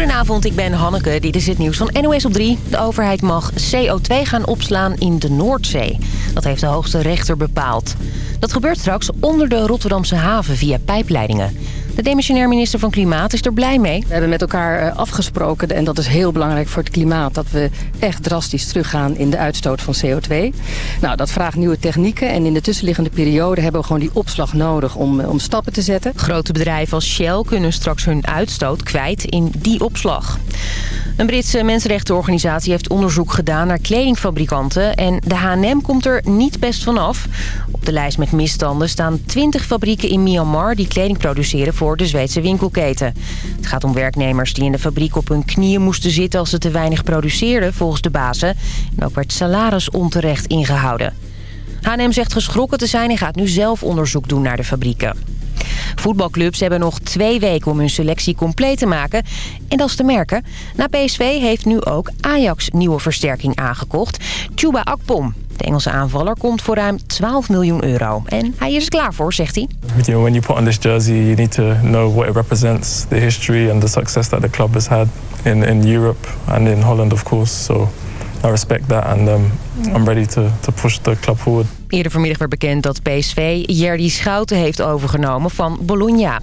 Goedenavond, ik ben Hanneke. Dit is het nieuws van NOS op 3. De overheid mag CO2 gaan opslaan in de Noordzee. Dat heeft de hoogste rechter bepaald. Dat gebeurt straks onder de Rotterdamse haven via pijpleidingen. De demissionair minister van Klimaat is er blij mee. We hebben met elkaar eh, afgesproken, en dat is heel belangrijk voor het klimaat... dat we echt drastisch teruggaan in de uitstoot van CO2. Nou, dat vraagt nieuwe technieken en in de tussenliggende periode... hebben we gewoon die opslag nodig om, eh, om stappen te zetten. Grote bedrijven als Shell kunnen straks hun uitstoot kwijt in die opslag. Een Britse mensenrechtenorganisatie heeft onderzoek gedaan naar kledingfabrikanten... en de H&M komt er niet best vanaf. Op de lijst met misstanden staan 20 fabrieken in Myanmar... die kleding produceren voor de Zweedse winkelketen. Het gaat om werknemers die in de fabriek op hun knieën moesten zitten... als ze te weinig produceerden, volgens de bazen. En ook werd salaris onterecht ingehouden. H&M zegt geschrokken te zijn en gaat nu zelf onderzoek doen naar de fabrieken. Voetbalclubs hebben nog twee weken om hun selectie compleet te maken. En dat is te merken. Na PSV heeft nu ook Ajax nieuwe versterking aangekocht. Chuba Akpom. De Engelse aanvaller komt voor ruim 12 miljoen euro. En hij is er klaar voor, zegt hij. You know, when you put on this jersey, you need to know what it represents, the history and the success that the club has had in, in Europe and in Holland, of course. So I respect that and um, I'm ready to, to push the club forward. Eerder vanmiddag werd bekend dat PSV Jerdy Schouten heeft overgenomen van Bologna.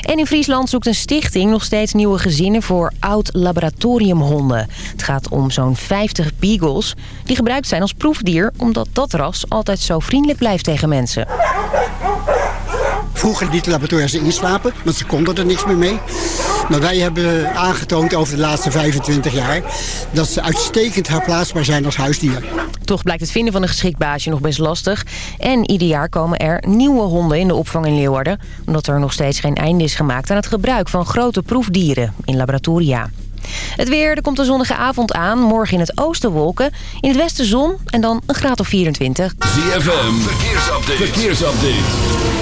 En in Friesland zoekt een stichting nog steeds nieuwe gezinnen voor oud-laboratoriumhonden. Het gaat om zo'n 50 beagles die gebruikt zijn als proefdier... omdat dat ras altijd zo vriendelijk blijft tegen mensen. Vroeger lieten laboratoriums ze inslapen, want ze konden er niks meer mee. Maar wij hebben aangetoond over de laatste 25 jaar... dat ze uitstekend herplaatsbaar zijn als huisdier. Toch blijkt het vinden van een geschikt baasje nog best lastig. En ieder jaar komen er nieuwe honden in de opvang in Leeuwarden... omdat er nog steeds geen einde is gemaakt aan het gebruik van grote proefdieren in laboratoria. Het weer, er komt een zonnige avond aan. Morgen in het oosten wolken. In het westen zon en dan een graad of 24. ZFM, verkeersupdate. verkeersupdate.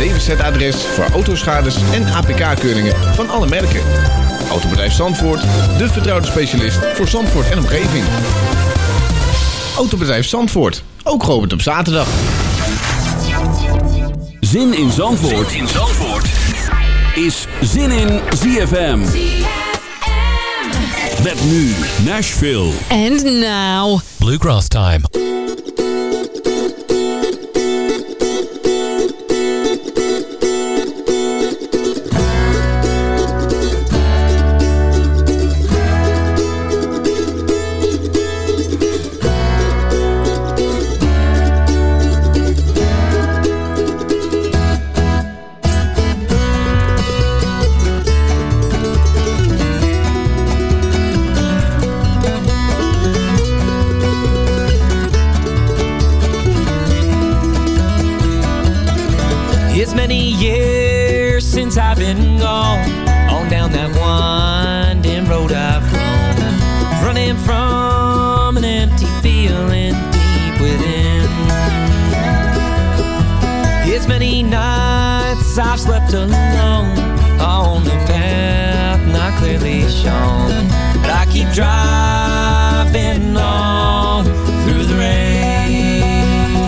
DWZ-adres voor autoschades en APK-keuringen van alle merken. Autobedrijf Zandvoort, de vertrouwde specialist voor Zandvoort en omgeving. Autobedrijf Zandvoort, ook geopend op zaterdag. Zin in Zandvoort, zin in Zandvoort. is Zin in ZFM. Met nu Nashville. And now... Bluegrass time. Driving on through the rain.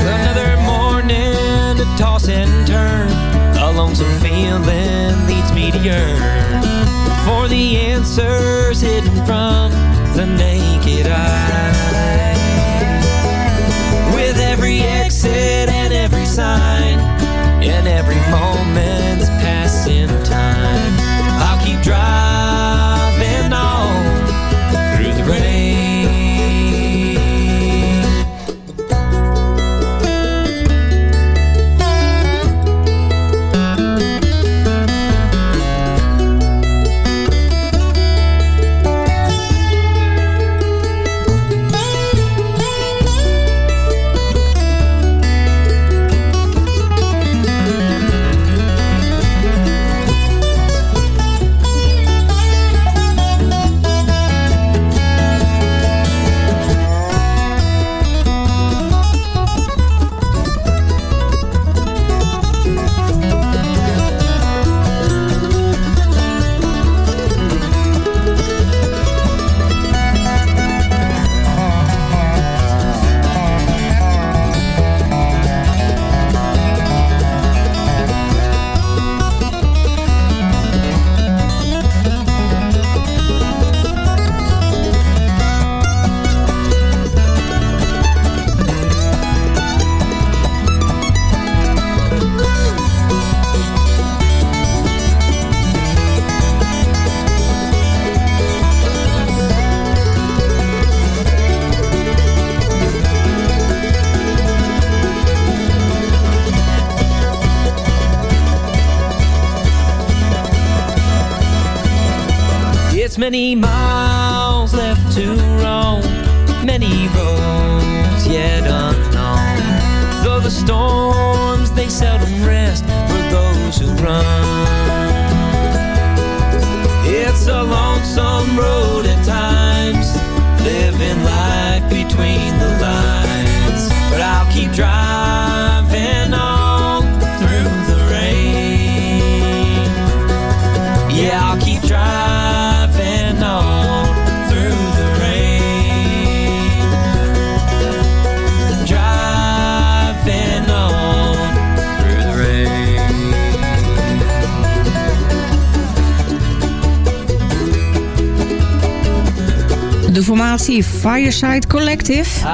Another morning to toss and turn. A lonesome feeling leads me to yearn answers hidden from the naked Fireside Collective.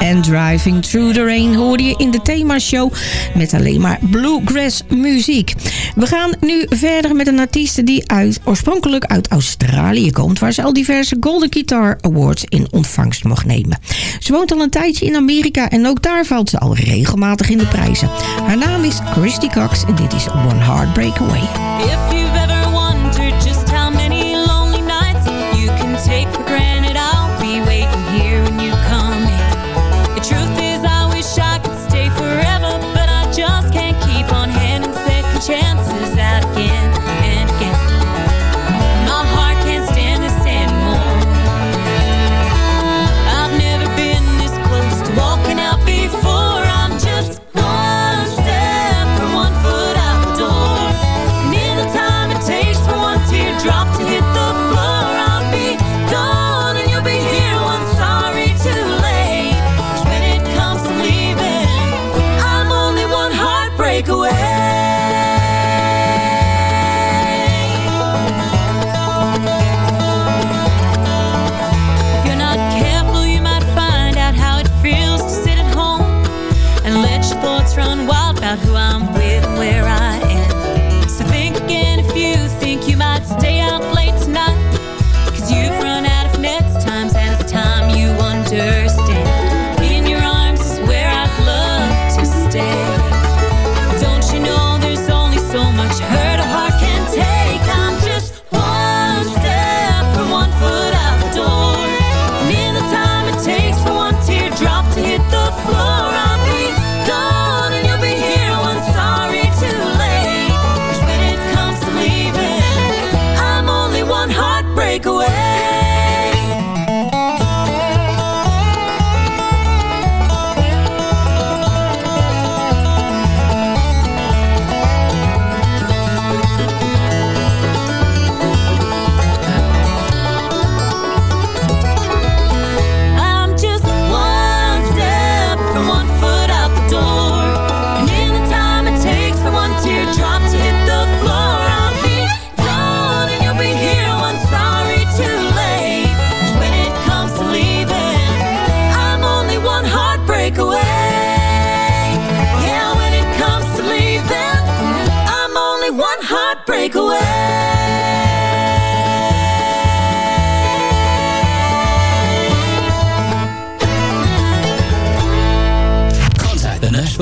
En Driving Through the Rain hoorde je in de themashow met alleen maar bluegrass muziek. We gaan nu verder met een artiest die uit, oorspronkelijk uit Australië komt... waar ze al diverse Golden Guitar Awards in ontvangst mocht nemen. Ze woont al een tijdje in Amerika en ook daar valt ze al regelmatig in de prijzen. Haar naam is Christy Cox en dit is One Heart Breakaway.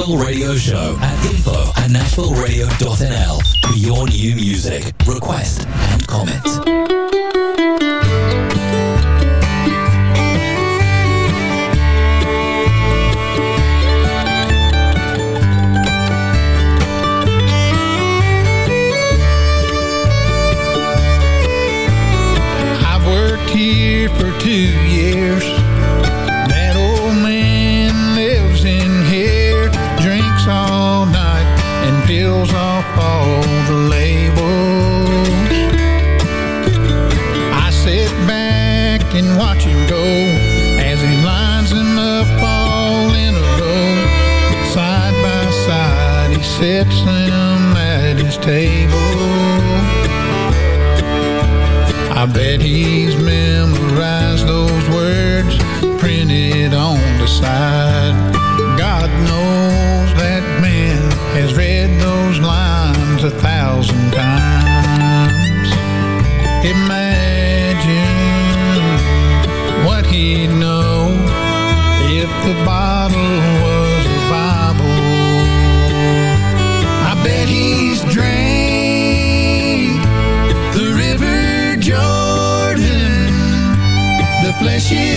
Nashville Radio Show at info at nashvilleradio.nl for your new music, request, and comment. for two bet he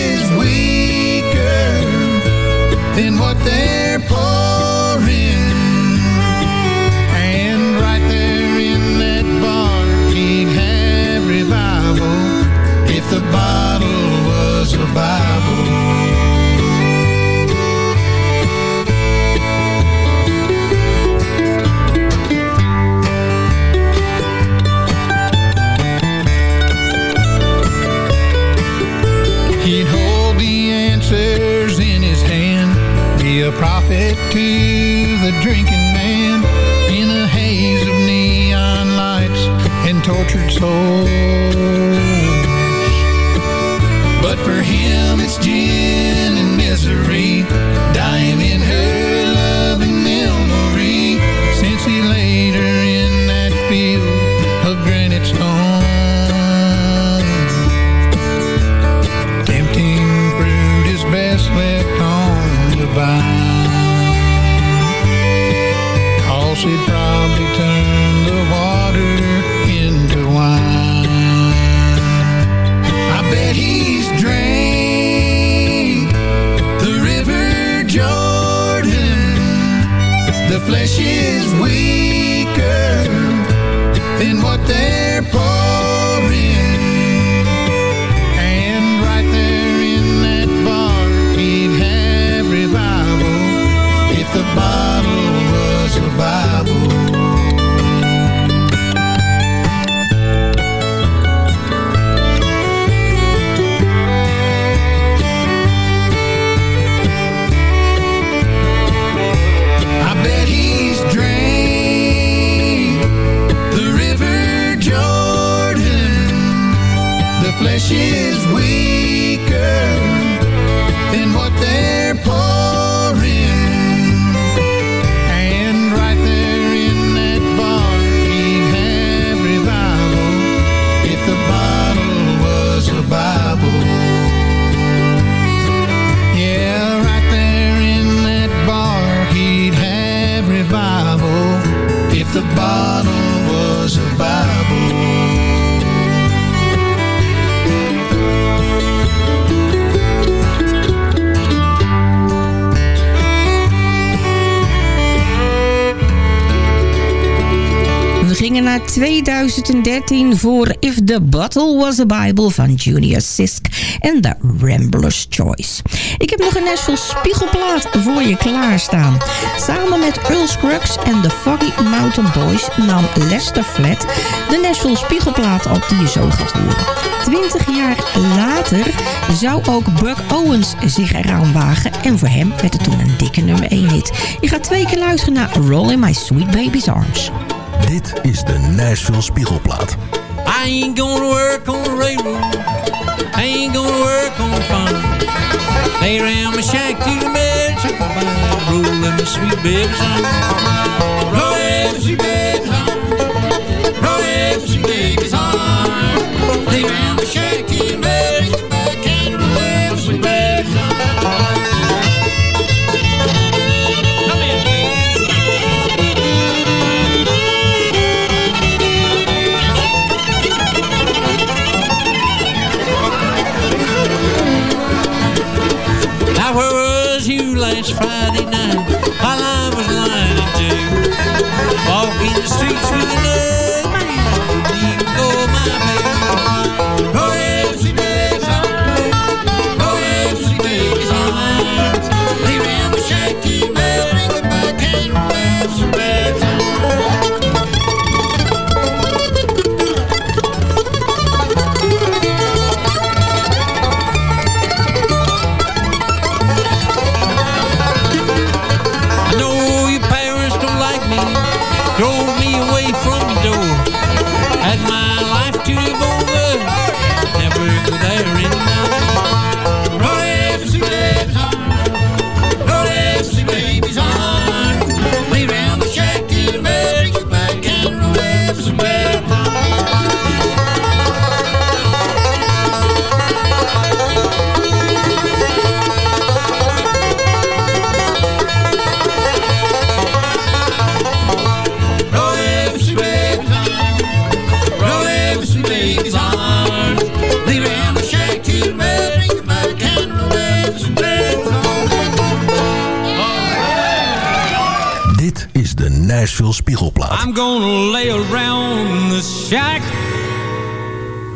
is weaker than what they're pouring. To the drinking man in a haze of neon lights and tortured souls. But for him, 2013 voor If the Bottle Was a Bible van Junior Sisk en The Rambler's Choice. Ik heb nog een Nashville spiegelplaat voor je klaarstaan. Samen met Earl Scruggs en de Foggy Mountain Boys nam Lester Flat de Nashville spiegelplaat op die je zo gaat horen. Twintig jaar later zou ook Buck Owens zich eraan wagen en voor hem werd het toen een dikke nummer 1 hit. Je gaat twee keer luisteren naar Roll in My Sweet Baby's Arms. Dit is de Nashville Spiegelplaat. I ain't gonna work on the railroad. I ain't gonna work on the farm. Lay around my shack to the bed, check my body, roll in my sweet baby's arms. Roll in my sweet baby's arms. Roll in my sweet baby's arms. Lay around my shack to the bed, Now where was you last Friday night while I was lying in? Walking the streets with another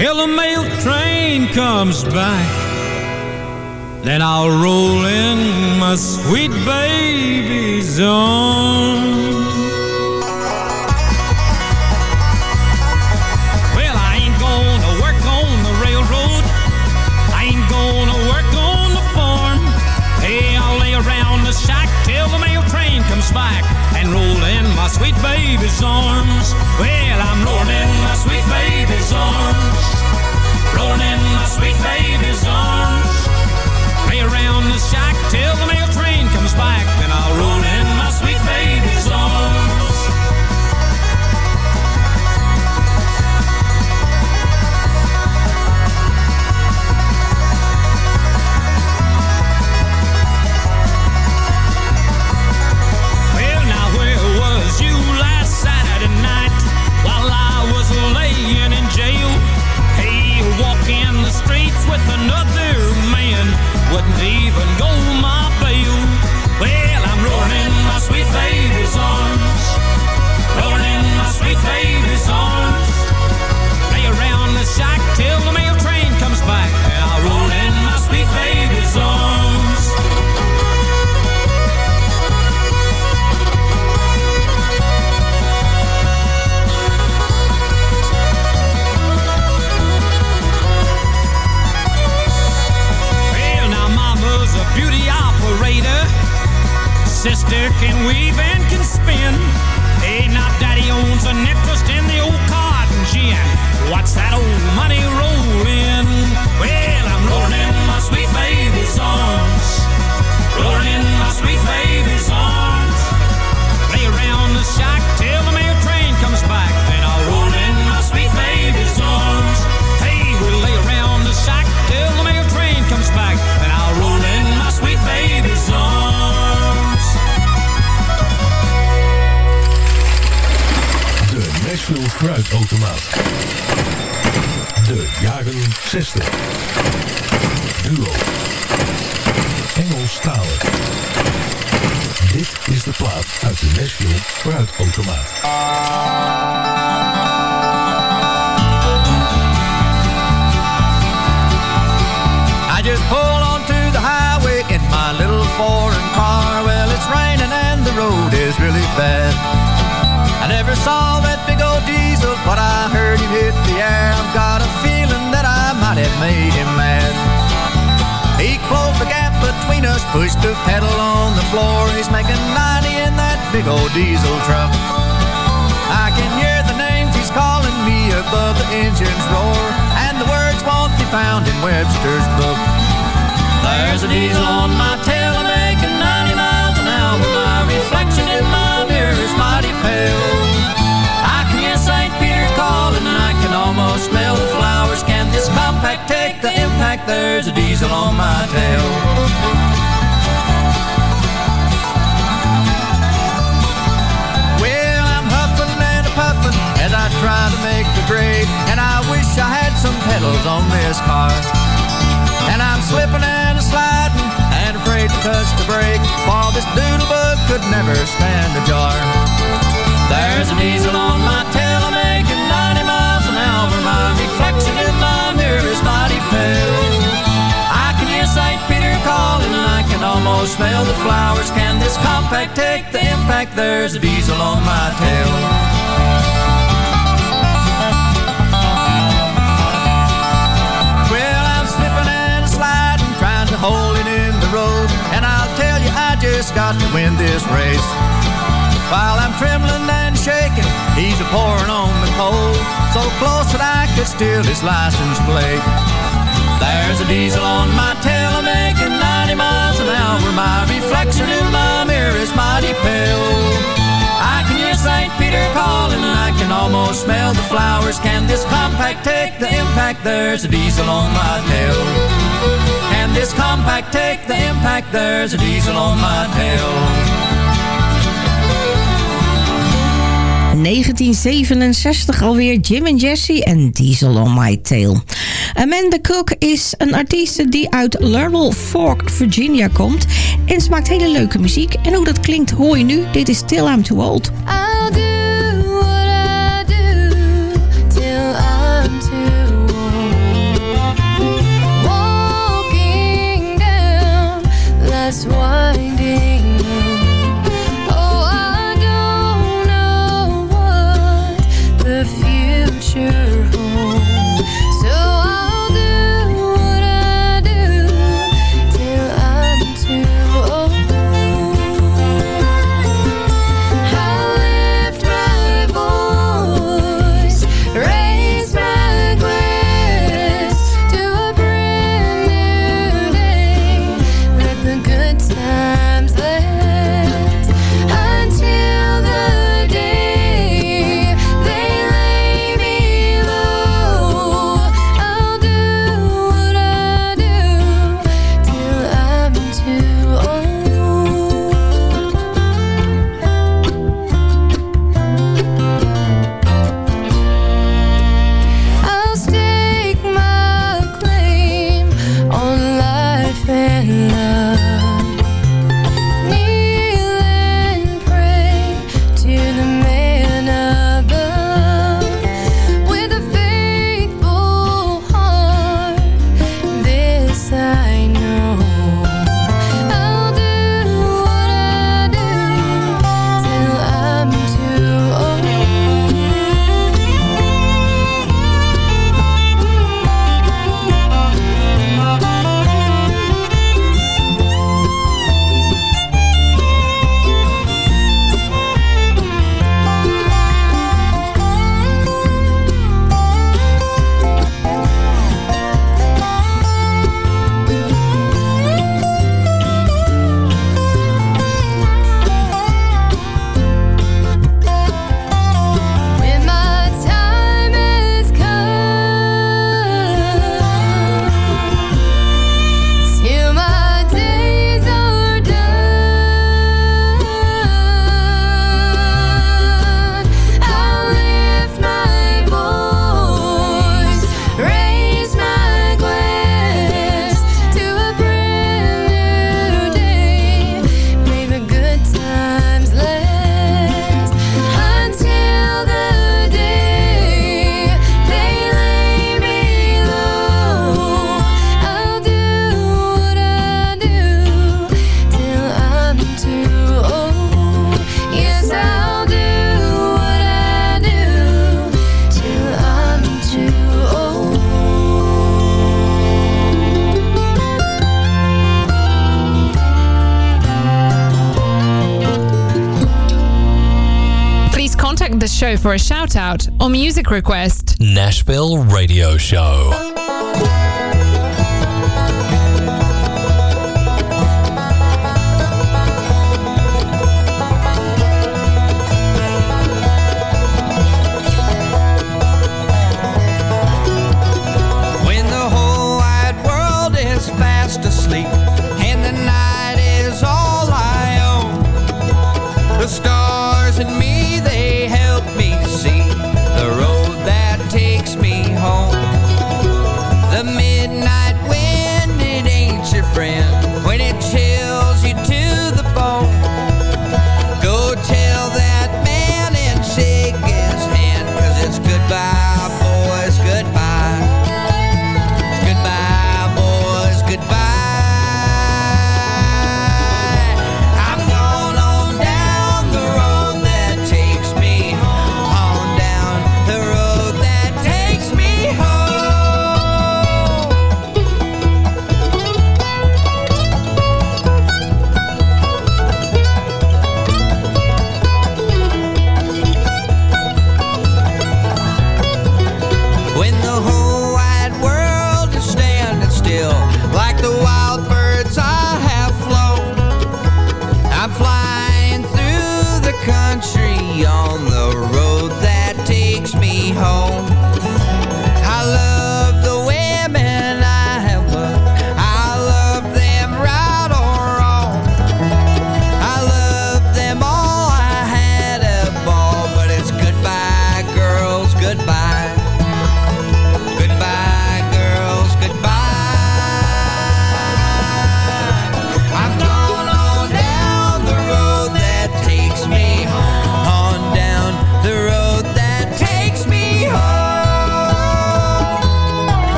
till the mail train comes back. Then I'll roll in my sweet baby's arms. Well, I ain't gonna work on the railroad. I ain't gonna work on the farm. Hey, I'll lay around the shack till the mail train comes back and roll in my sweet baby's arms. Well, I'm rolling in my sweet in my sweet baby's arms. Lay around the shack till the mail train comes back. Then I'll roll another man. Wouldn't even go my Sister can weave and can spin. Hey, now daddy owns an interest in the old cotton gin. What's that old money rolling? Nashville Fruitautomaat. De jaren 60. Duo. Engelstalig. Dit is de plaat uit de Nashville Fruitautomaat. I just pull onto the highway in my little foreign car. Well, it's raining and the road is really bad. I never saw that big old diesel, but I heard him hit the air. I've got a feeling that I might have made him mad. He closed the gap between us, pushed the pedal on the floor. He's making 90 in that big old diesel truck. I can hear the names he's calling me above the engine's roar, and the words won't be found in Webster's book. There's a diesel on my tail, I'm making 90 miles an hour. My reflection in my is mighty pale. I can hear St. Peter calling, and I can almost smell the flowers. Can this compact take the impact? There's a diesel on my tail. Well, I'm huffing and a puffing as I try to make the grade. And I wish I had some pedals on this car. And I'm slipping and sliding afraid to touch the brake. For this doodlebug could never stand a jar. There's a diesel on my tail, I'm making 90 miles an hour. My reflection in my mirror is mighty pale. I can hear St. Peter calling, I can almost smell the flowers. Can this compact take the impact? There's a diesel on my tail. Just got to win this race. While I'm trembling and shaking, he's a pouring on the coal. So close that I could steal his license plate. There's a diesel on my tail, I'm making 90 miles an hour. My reflection in my mirror is mighty pale. I can hear St. Peter calling, and I can almost smell the flowers. Can this compact take the impact? There's a diesel on my tail. And this compact take the impact? There's a diesel on my tail. 1967 alweer Jim en Jesse en Diesel on My Tail. Amanda Cook is een artiest die uit Laurel Fork, Virginia komt. En ze maakt hele leuke muziek. En hoe dat klinkt hoor je nu. Dit is Till I'm Too Old. for a shout out or music request. Nashville Radio Show.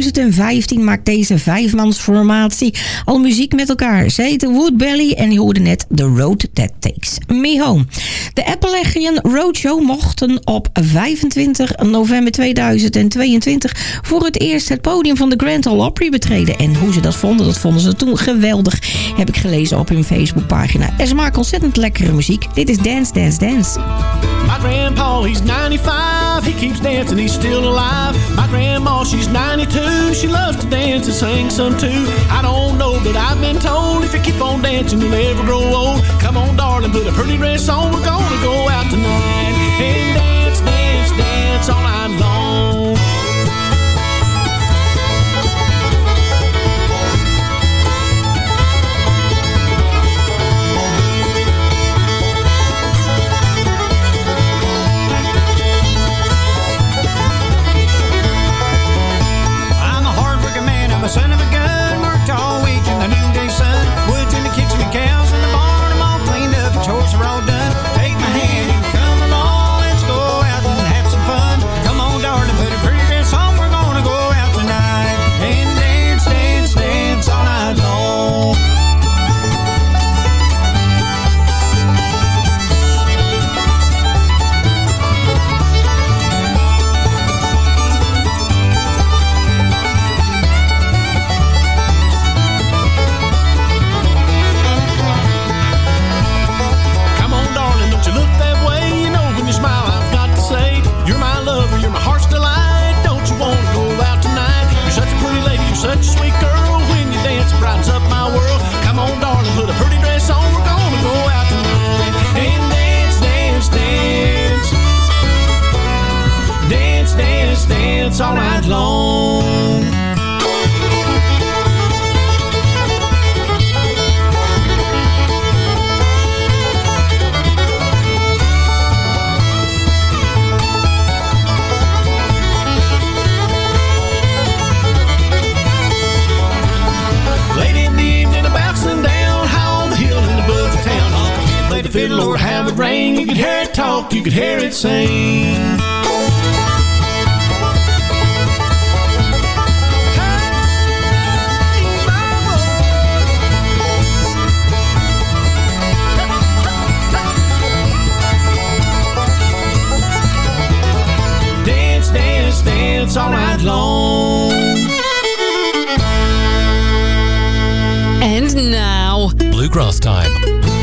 2015 maakt deze vijfmansformatie al muziek met elkaar. Ze heten Woodbelly en je hoorde net The Road That Takes Me Home. De Appalachian Roadshow mochten op 25 november 2022 voor het eerst het podium van de Grand Ole Opry betreden. En hoe ze dat vonden, dat vonden ze toen geweldig. Heb ik gelezen op hun Facebookpagina. En ze maken ontzettend lekkere muziek. Dit is Dance, Dance, Dance. My grandpa, he's 95. He keeps dancing, he's still alive. My grandma, she's 92. She loves to dance and sing some too. I don't know, but I've been told if you keep on dancing, you'll never grow old. Come on, darling, put a pretty dress on. We're gonna go out tonight and dance, dance, dance all night long. Dance all night long. Late in the evening, bouncing down the hill above the town. The fiddle or how it rang. You could hear it talk, you could hear it sing. Now, Bluegrass time.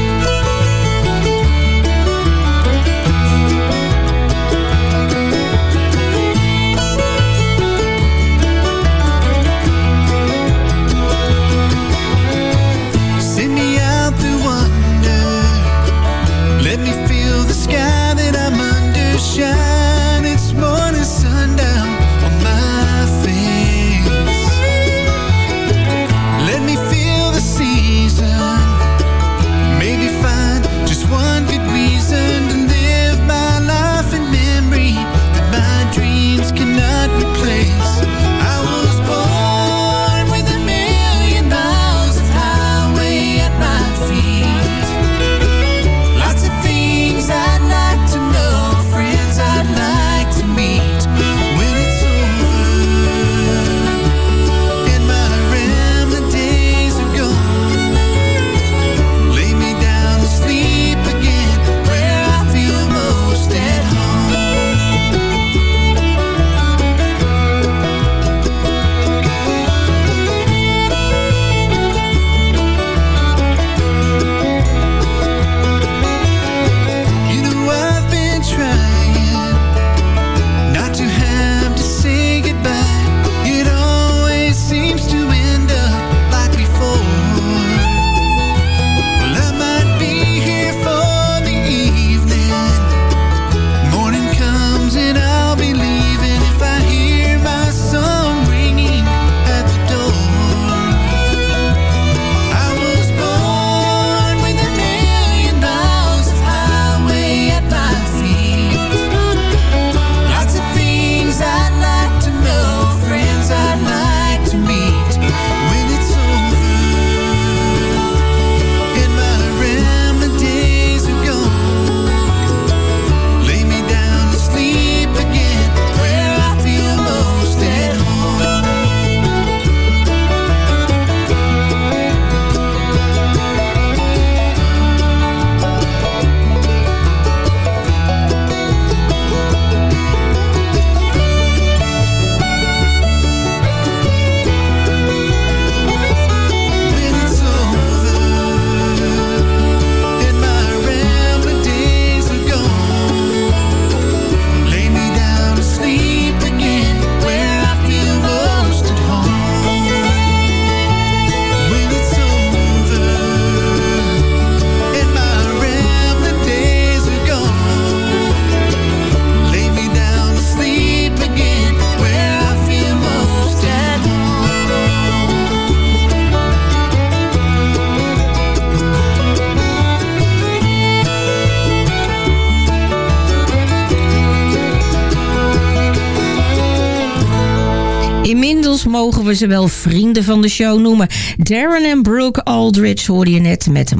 Inmiddels mogen we ze wel vrienden van de show noemen. Darren en Brooke Aldridge hoorde je net met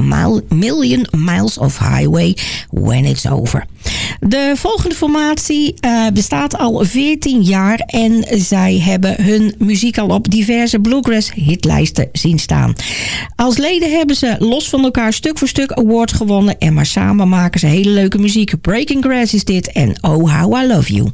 Million Miles of Highway When It's Over. De volgende formatie eh, bestaat al 14 jaar en zij hebben hun muziek al op diverse bluegrass hitlijsten zien staan. Als leden hebben ze los van elkaar stuk voor stuk awards gewonnen en maar samen maken ze hele leuke muziek. Breaking Grass is dit en Oh How I Love You.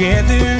together.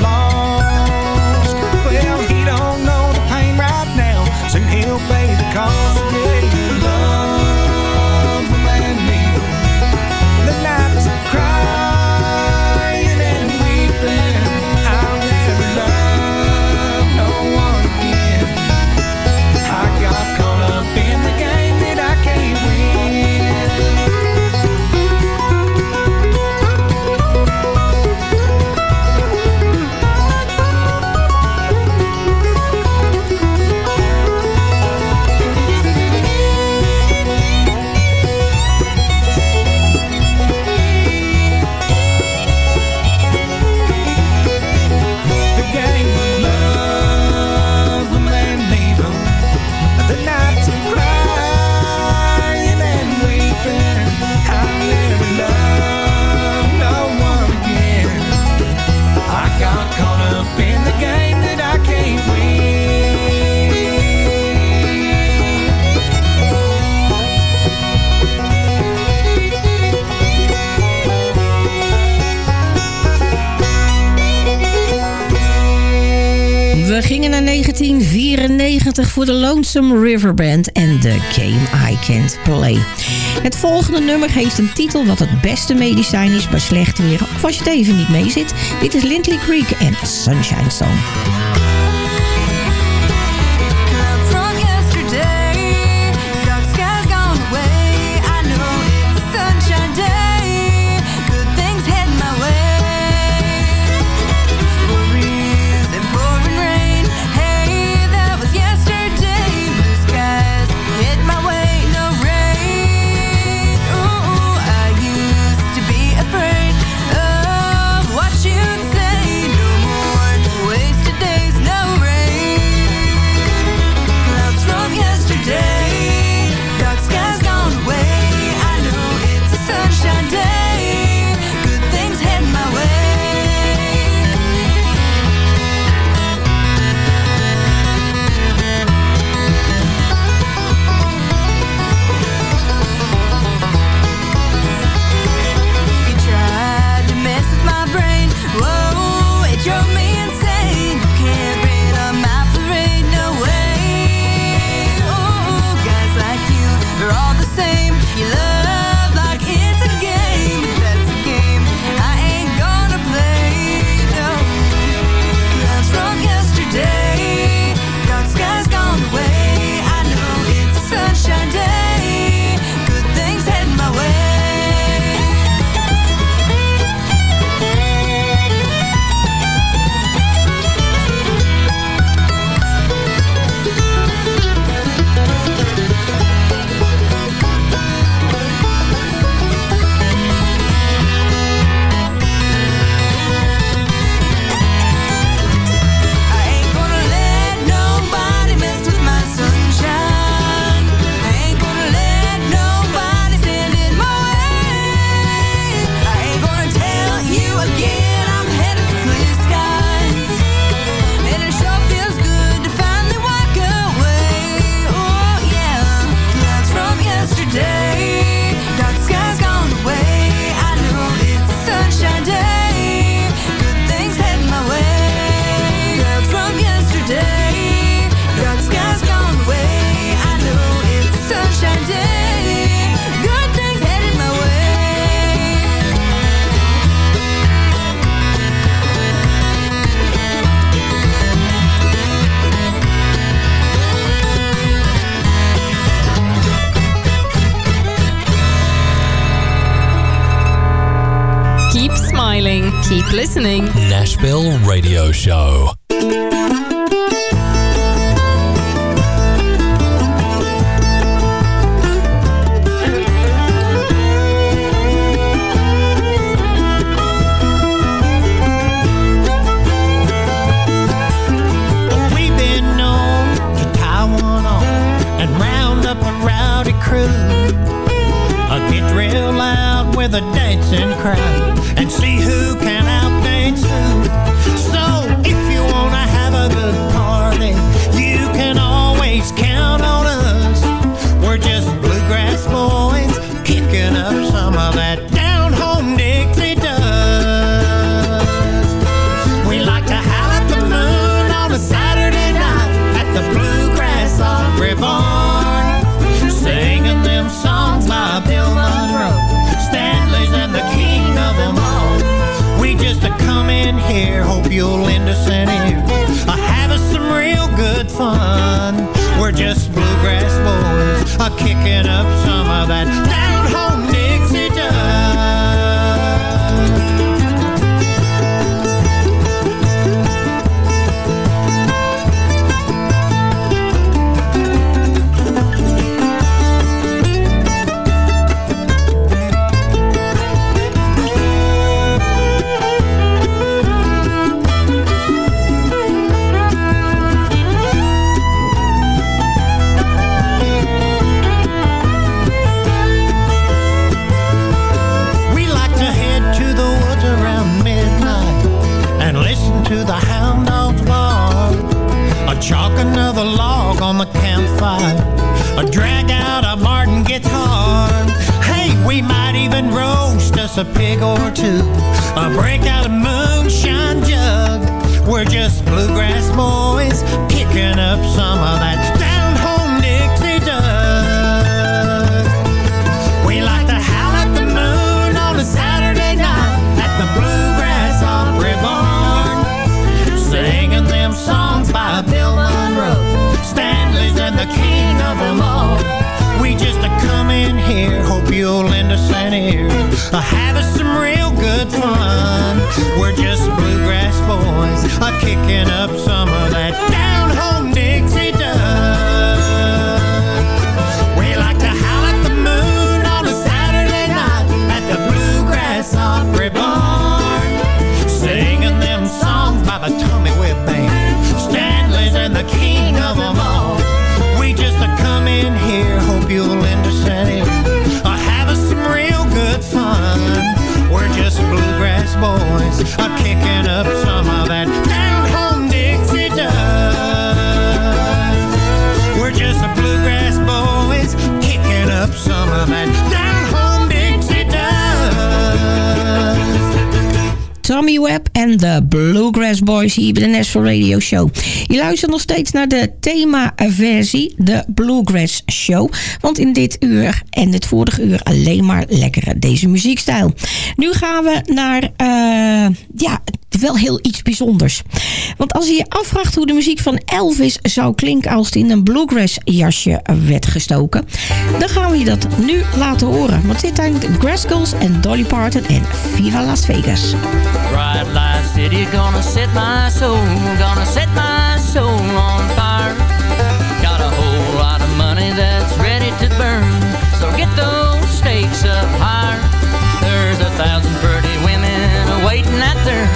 voor de Lonesome River Band en The Game I Can't Play. Het volgende nummer heeft een titel wat het beste medicijn is bij slecht weer. Of als je het even niet mee zit. Dit is Lindley Creek en Sunshine Song. keep smiling, keep listening. Nashville Radio Show. are kicking up on the campfire. A drag out a Martin guitar. Hey, we might even roast us a pig or two. A break out a moonshine jug. We're just bluegrass boys picking up some of that of them all. We just a come in here, hope you'll lend us an ear. Have us some real good fun. We're just bluegrass boys, uh, kicking up some of that down home Dixie dust. We like to howl at the moon on a Saturday night at the Bluegrass Opry Barn, singing them songs by the Tommy Whip Band. Stanley's and the king of them all. Bluegrass boys, uh, kicking up some of that down home Dixie dust. We're just a bluegrass boys, kicking up some of that down home Dixie dust. Tommy Webb en de Bluegrass Boys hier bij de Nashville Radio Show. Je luistert nog steeds naar de themaversie, de Bluegrass Show. Want in dit uur en het vorige uur alleen maar lekkere deze muziekstijl. Nu gaan we naar, eh, ja, wel heel iets bijzonders. Want als je je afvraagt hoe de muziek van Elvis zou klinken als het in een bluegrass jasje werd gestoken, dan gaan we je dat nu laten horen. Want dit zijn de Graskels en Dolly Parton en Viva Las Vegas. City gonna set my soul, gonna set my soul on fire. Got a whole lot of money that's ready to burn, so get those stakes up higher. There's a thousand pretty women waiting out there,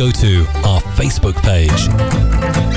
Go to our Facebook page.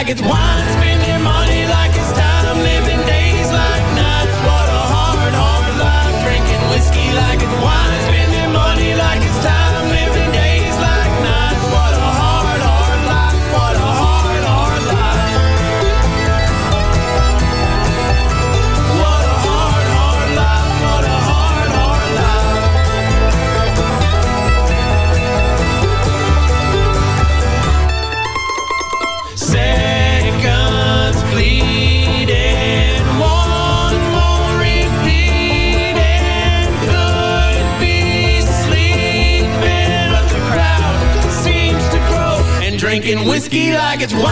like it's wine. like it's one.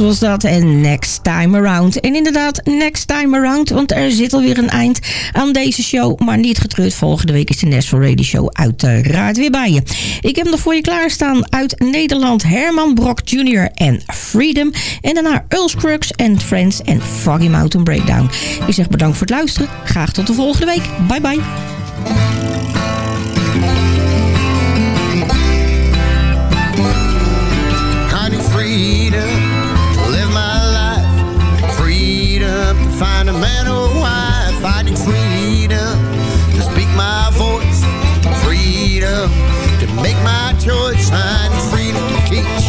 was dat en Next Time Around. En inderdaad, Next Time Around, want er zit alweer een eind aan deze show. Maar niet getreurd, volgende week is de National Radio Show uiteraard weer bij je. Ik heb nog voor je klaarstaan uit Nederland Herman Brock Jr. en Freedom. En daarna Earl Crux Friends en Foggy Mountain Breakdown. Ik zeg bedankt voor het luisteren. Graag tot de volgende week. Bye bye. until it's time. for me to teach,